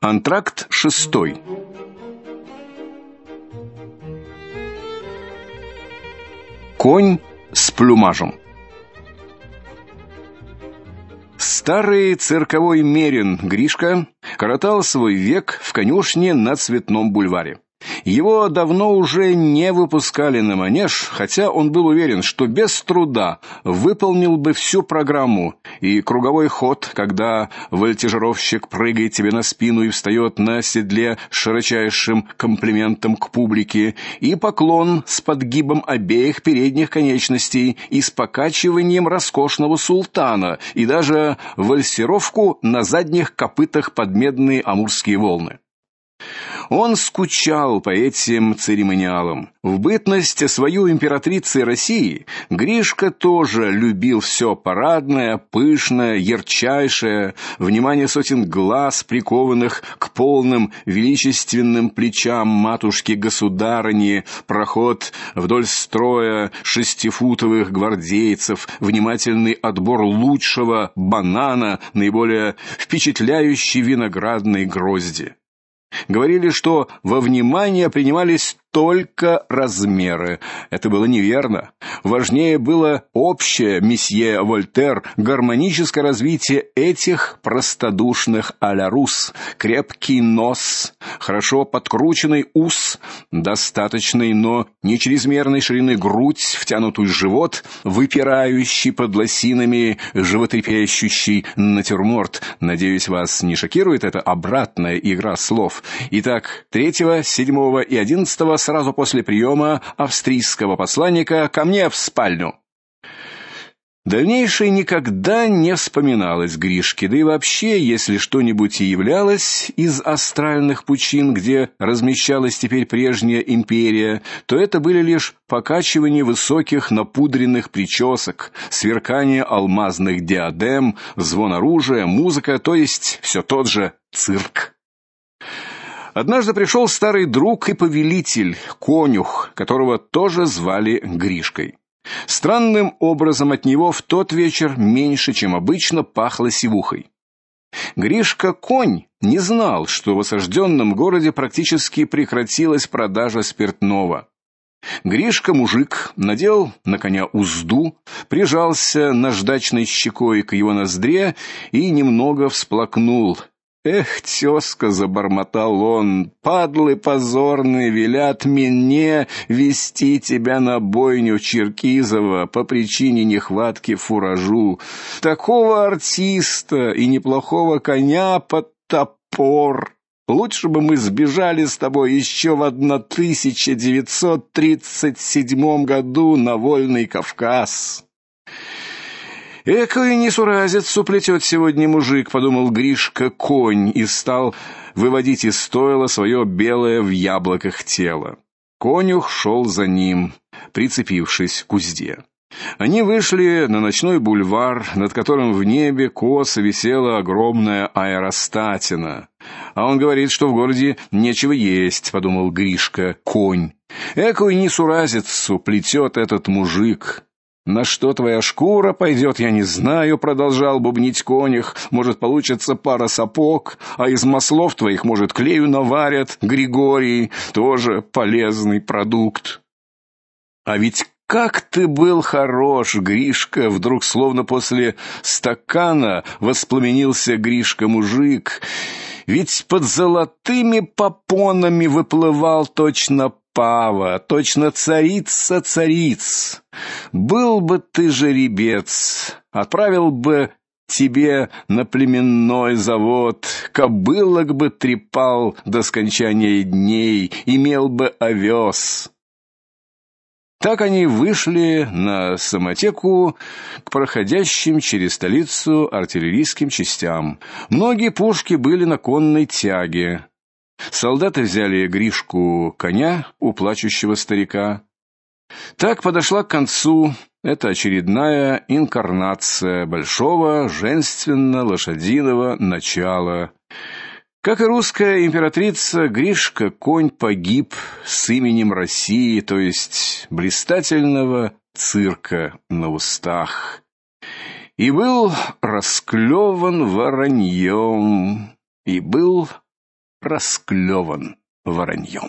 Антракт шестой. Конь с плюмажем. Старый цирковой мерин Гришка коротал свой век в конюшне на Цветном бульваре. Его давно уже не выпускали на манеж, хотя он был уверен, что без труда выполнил бы всю программу и круговой ход, когда вольтежировщик прыгает тебе на спину и встает на седле с широчайшим комплиментом к публике, и поклон с подгибом обеих передних конечностей и с покачиванием роскошного султана, и даже вальсировку на задних копытах под медные амурские волны. Он скучал по этим церемониалам. В бытность свою императрицей России Гришка тоже любил все парадное, пышное, ярчайшее, внимание сотен глаз, прикованных к полным величественным плечам матушки государыни, проход вдоль строя шестифутовых гвардейцев, внимательный отбор лучшего банана, наиболее впечатляющей виноградной грозди. Говорили, что во внимание принимались только размеры. Это было неверно. Важнее было общее, месье Вольтер, гармоническое развитие этих простодушных а-ля рус. Крепкий нос, хорошо подкрученный ус, достаточный, но не чрезмерной ширины грудь, втянутый живот, выпирающий под лосинами животрепещущий натюрморт. Надеюсь, вас не шокирует эта обратная игра слов. Итак, третьего, седьмого и одиннадцатого сразу после приема австрийского посланника ко мне в спальню. Дальнейшее никогда не вспоминалось Гришке, да и вообще, если что-нибудь и являлось из астральных пучин, где размещалась теперь прежняя империя, то это были лишь покачивание высоких напудренных причесок, сверкание алмазных диадем, звон оружия, музыка, то есть все тот же цирк. Однажды пришел старый друг и повелитель, конюх, которого тоже звали Гришкой. Странным образом от него в тот вечер меньше, чем обычно, пахло сивухой. Гришка конь не знал, что в осажденном городе практически прекратилась продажа спиртного. Гришка мужик надел на коня узду, прижался наждачной щекой к его ноздре и немного всплакнул. Эх, тезка, забормотал он, падлы позорные велят мне вести тебя на бойню Черкизова по причине нехватки фуражу. Такого артиста и неплохого коня под топор. Лучше бы мы сбежали с тобой еще в 1937 году на вольный Кавказ. Экую несуразицу плетет сегодня мужик, подумал Гришка конь и стал выводить из стойла свое белое в яблоках тело. Конюх шел за ним, прицепившись к узде. Они вышли на ночной бульвар, над которым в небе косо висела огромная аэростатина. А он говорит, что в городе нечего есть, подумал Гришка, конь. Экую несуразицу плетет этот мужик. На что твоя шкура пойдет, я не знаю, продолжал бубнить конюх. Может, получится пара сапог, а из маслов твоих, может, клею наварят. Григорий тоже полезный продукт. А ведь как ты был хорош, Гришка, вдруг словно после стакана воспламенился Гришка-мужик. Ведь под золотыми попонами выплывал точно Пава, точно царица цариц. Был бы ты жеребец, отправил бы тебе на племенной завод, кобылок бы трепал до скончания дней, имел бы овес. Так они вышли на самотеку к проходящим через столицу артиллерийским частям. Многие пушки были на конной тяге. Солдаты взяли Гришку коня у плачущего старика. Так подошла к концу эта очередная инкарнация большого женственно-лошадиного начала. Как и русская императрица, Гришка конь погиб с именем России, то есть блистательного цирка на устах. И был расклеван вороньем, и был расклеван вороньем.